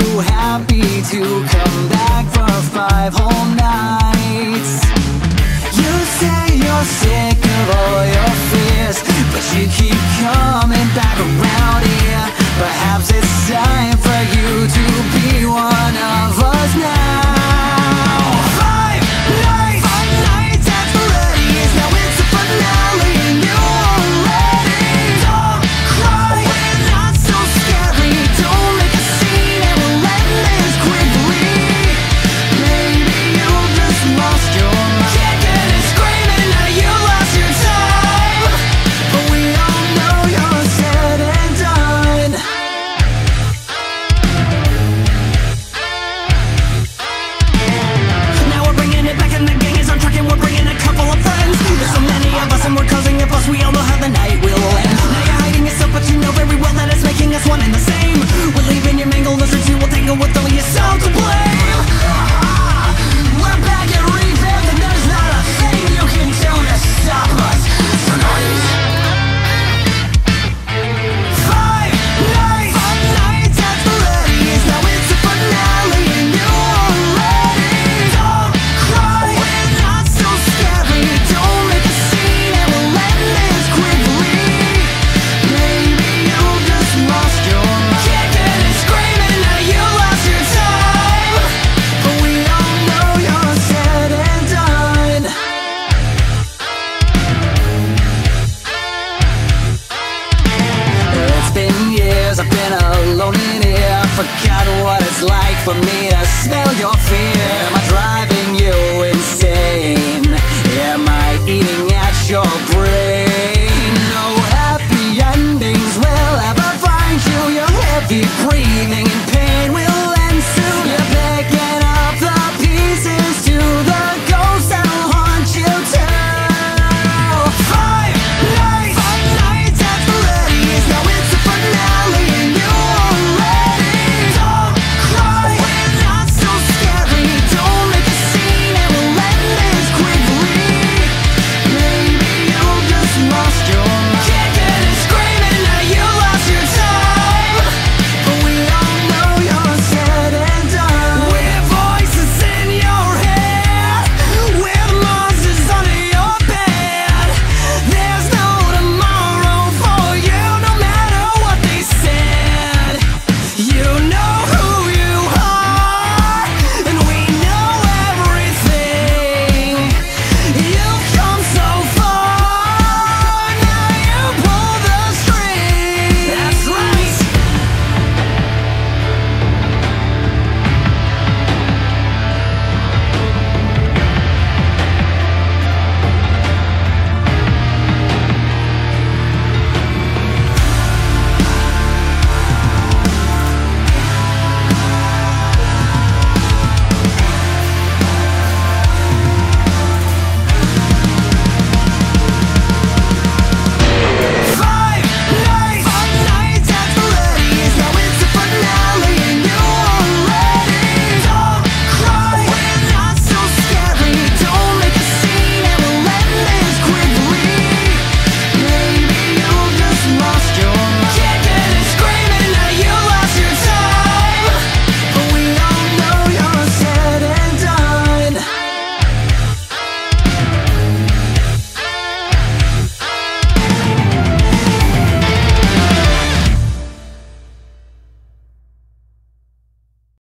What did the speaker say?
too happy to come back for five whole nights? You say you're sick of all your fears alone in here Forgot what it's like for me to smell your fear Am I driving you insane? Am I eating at your brain?